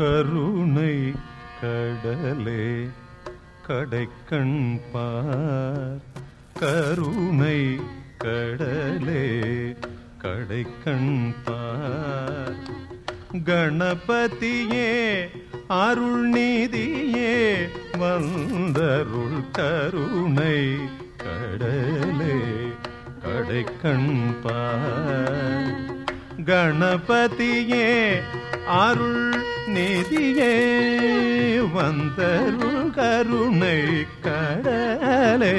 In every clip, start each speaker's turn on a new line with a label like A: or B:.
A: கருணை கடலே கடைக்கண் பார். கருணை கடலே கடைக்கண் பார். கணபதியே அருள் நீதியே வந்தருள் கருணை கடலே கடைக்கண் பார். கணபதியே அருள் நிதியே வந்தருள் கருணை கடலே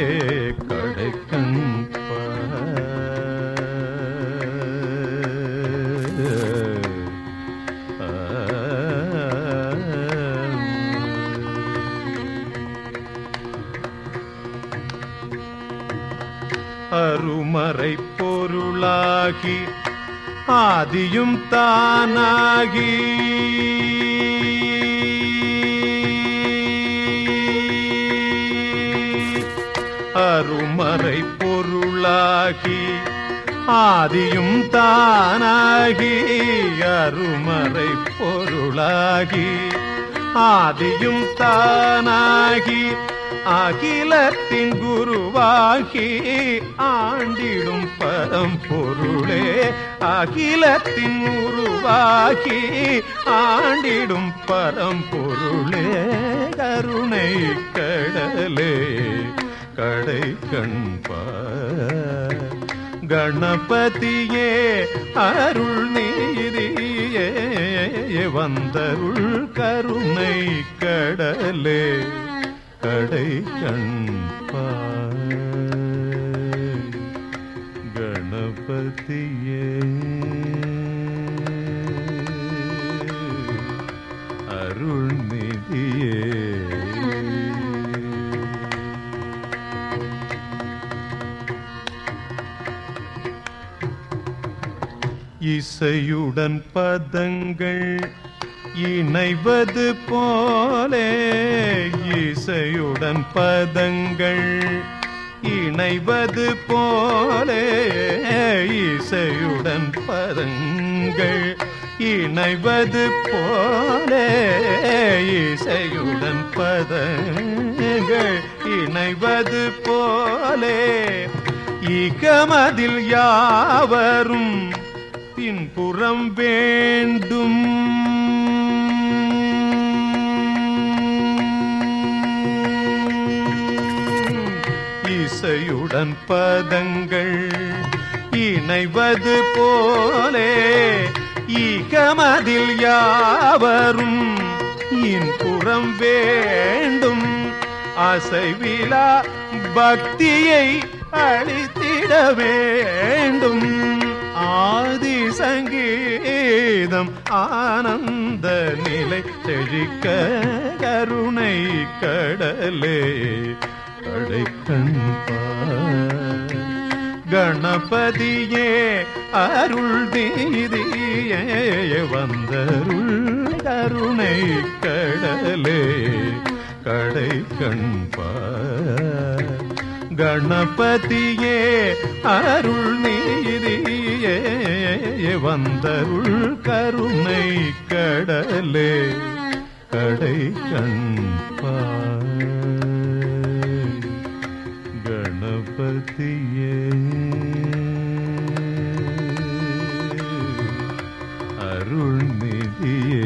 A: கடைக்கண் அருமறை பொருளாகி ஆதியும் தானாகி. ஆகி ஆதியும் தானாகி அருமறை பொருளாகி ஆதியும் தானாகி அகிலத்தின் குருவாகி ஆண்டிடும் பரம்பொருளே அகிலத்தின் உருவாகி ஆண்டிடும் பரம்பொருளே கருணை கடலே. கடை கண்பார் கணபதியே அருள் நீதியே வந்தருள் கருணை கடலே கடை கண்பார் கணபதியே. இசையுடன் பதங்கள் இணைவது போலே. இசையுடன் பதங்கள் இணைவது போலே. இசையுடன் பதங்கள் இணைவது போலே. இசையுடன் பதங்கள் இணைவது போலே. இகமதில் யாவரும் பின்புறம் வேண்டும். இசையுடன் பதங்கள் இணைவது போலே இகமதில் யாவரும் இன்புறம் வேண்டும். அசைவிலா பக்தியை அளித்திட வேண்டும் சங்கீதம் ஆனந்த நிலை செழிக்க கருணை கடலே. கடை கண்பார் கணபதியே அருள் தீதியே வந்தருள் கருணை கடலே. கடை கண்பார் கணபதியே அருள் நீ வந்தருள் கருணை கடலே கடை கண்பார் கணபதியே. அருள்நிதியே.